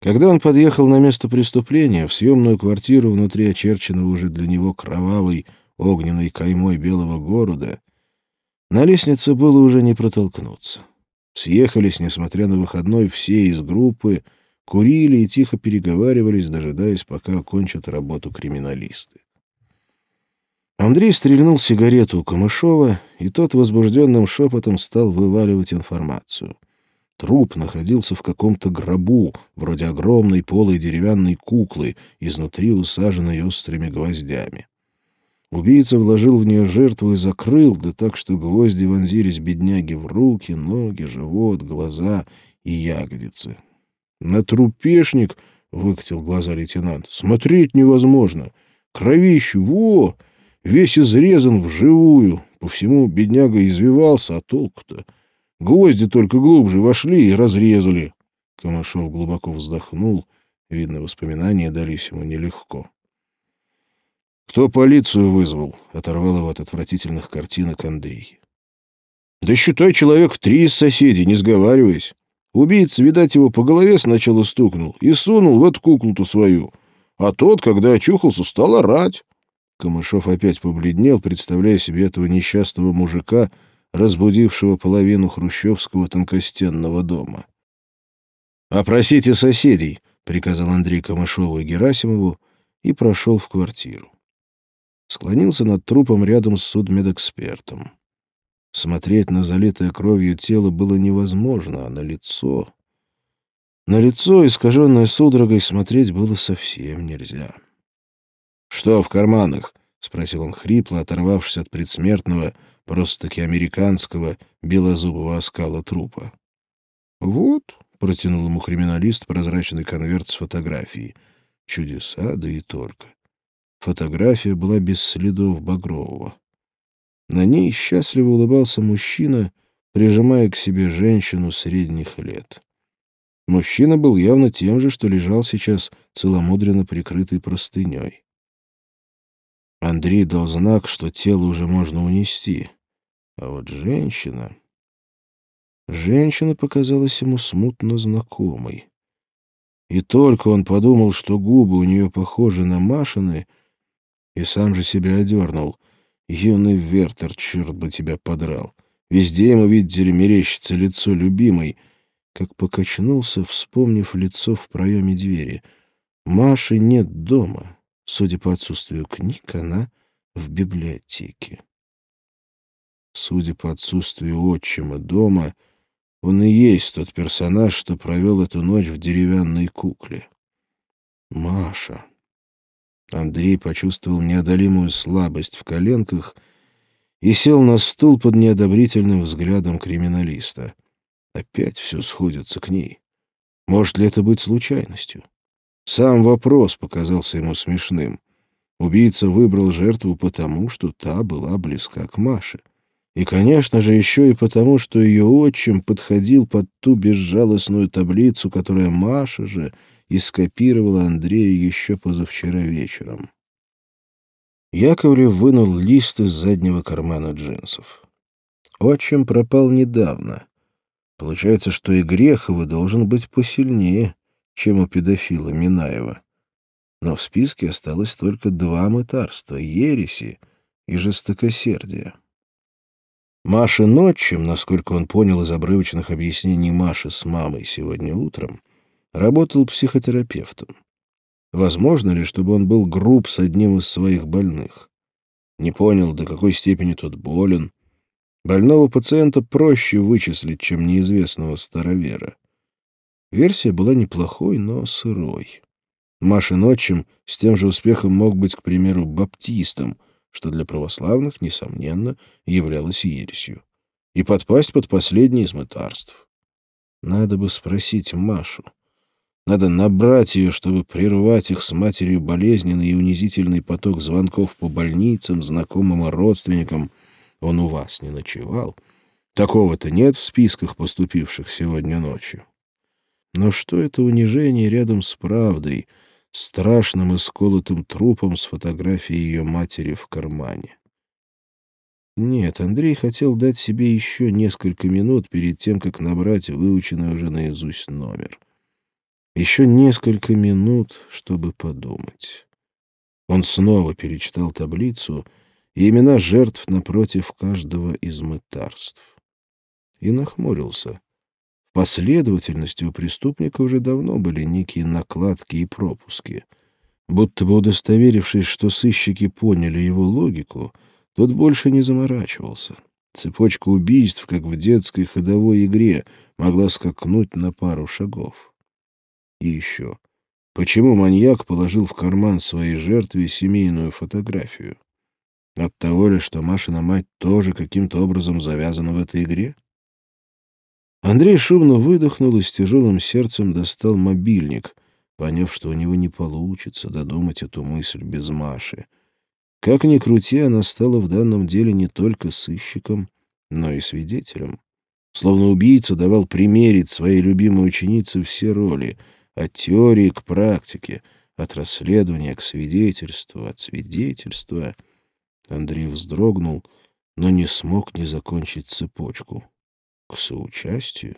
Когда он подъехал на место преступления, в съемную квартиру внутри очерченного уже для него кровавой огненной каймой белого города, на лестнице было уже не протолкнуться. Съехались, несмотря на выходной, все из группы, курили и тихо переговаривались, дожидаясь, пока окончат работу криминалисты. Андрей стрельнул сигарету у Камышова, и тот возбужденным шепотом стал вываливать информацию. Труп находился в каком-то гробу, вроде огромной полой деревянной куклы, изнутри усаженной острыми гвоздями. Убийца вложил в нее жертву и закрыл, да так, что гвозди вонзились бедняги в руки, ноги, живот, глаза и ягодицы. «На трупешник!» — выкатил глаза лейтенант. «Смотреть невозможно! Кровищу! Во! Весь изрезан вживую! По всему бедняга извивался, а толку-то...» Гвозди только глубже вошли и разрезали. Камышов глубоко вздохнул. Видно, воспоминания дались ему нелегко. «Кто полицию вызвал?» — оторвал его от отвратительных картинок Андрей. «Да считай, человек три из соседей, не сговариваясь. Убийца, видать, его по голове сначала стукнул и сунул в эту куклу-то свою. А тот, когда очухался, стал орать». Камышов опять побледнел, представляя себе этого несчастного мужика — разбудившего половину хрущевского тонкостенного дома. «Опросите соседей», — приказал Андрей Камышову и Герасимову и прошел в квартиру. Склонился над трупом рядом с судмедэкспертом. Смотреть на залитое кровью тело было невозможно, а на лицо... На лицо, искаженное судорогой, смотреть было совсем нельзя. «Что в карманах?» — спросил он хрипло, оторвавшись от предсмертного, просто-таки американского белозубого оскала трупа. «Вот», — протянул ему криминалист прозрачный конверт с фотографией. Чудеса, да и только. Фотография была без следов Багрового. На ней счастливо улыбался мужчина, прижимая к себе женщину средних лет. Мужчина был явно тем же, что лежал сейчас целомудренно прикрытый простыней. Андрей дал знак, что тело уже можно унести. А вот женщина... Женщина показалась ему смутно знакомой. И только он подумал, что губы у нее похожи на Машины, и сам же себя одернул. Юный Вертер, черт бы тебя подрал. Везде ему, видите ли, мерещится лицо любимой, как покачнулся, вспомнив лицо в проеме двери. Маши нет дома. Судя по отсутствию книг, она в библиотеке. Судя по отсутствию отчима дома, он и есть тот персонаж, что провел эту ночь в деревянной кукле. Маша. Андрей почувствовал неодолимую слабость в коленках и сел на стул под неодобрительным взглядом криминалиста. Опять все сходится к ней. Может ли это быть случайностью? Сам вопрос показался ему смешным. Убийца выбрал жертву потому, что та была близка к Маше. И, конечно же, еще и потому, что ее отчим подходил под ту безжалостную таблицу, которая Маша же и скопировала Андрею еще позавчера вечером. Яковлев вынул лист из заднего кармана джинсов. Отчим пропал недавно. Получается, что и Грехова должен быть посильнее, чем у педофила Минаева. Но в списке осталось только два мытарства — ереси и жестокосердие. Маша ночью, насколько он понял из обрывочных объяснений Маши с мамой сегодня утром, работал психотерапевтом. Возможно ли, чтобы он был груб с одним из своих больных? Не понял, до какой степени тот болен. Больного пациента проще вычислить, чем неизвестного старовера. Версия была неплохой, но сырой. Машин отчим с тем же успехом мог быть, к примеру, баптистом, что для православных, несомненно, являлось ересью, и подпасть под последний из мытарств. Надо бы спросить Машу. Надо набрать ее, чтобы прервать их с матерью болезненный и унизительный поток звонков по больницам, знакомым и родственникам. Он у вас не ночевал. Такого-то нет в списках поступивших сегодня ночью. Но что это унижение рядом с правдой — страшным исколотым трупом с фотографией ее матери в кармане. Нет, Андрей хотел дать себе еще несколько минут перед тем, как набрать выученный уже наизусть номер. Еще несколько минут, чтобы подумать. Он снова перечитал таблицу и имена жертв напротив каждого из мытарств. И нахмурился. Последовательности у преступника уже давно были некие накладки и пропуски. Будто бы удостоверившись, что сыщики поняли его логику, тот больше не заморачивался. Цепочка убийств, как в детской ходовой игре, могла скакнуть на пару шагов. И еще. Почему маньяк положил в карман своей жертве семейную фотографию? От того ли, что Машина мать тоже каким-то образом завязана в этой игре? Андрей шумно выдохнул и с тяжелым сердцем достал мобильник, поняв, что у него не получится додумать эту мысль без Маши. Как ни крути, она стала в данном деле не только сыщиком, но и свидетелем. Словно убийца давал примерить своей любимой ученице все роли — от теории к практике, от расследования к свидетельству, от свидетельства. Андрей вздрогнул, но не смог не закончить цепочку. К соучастию?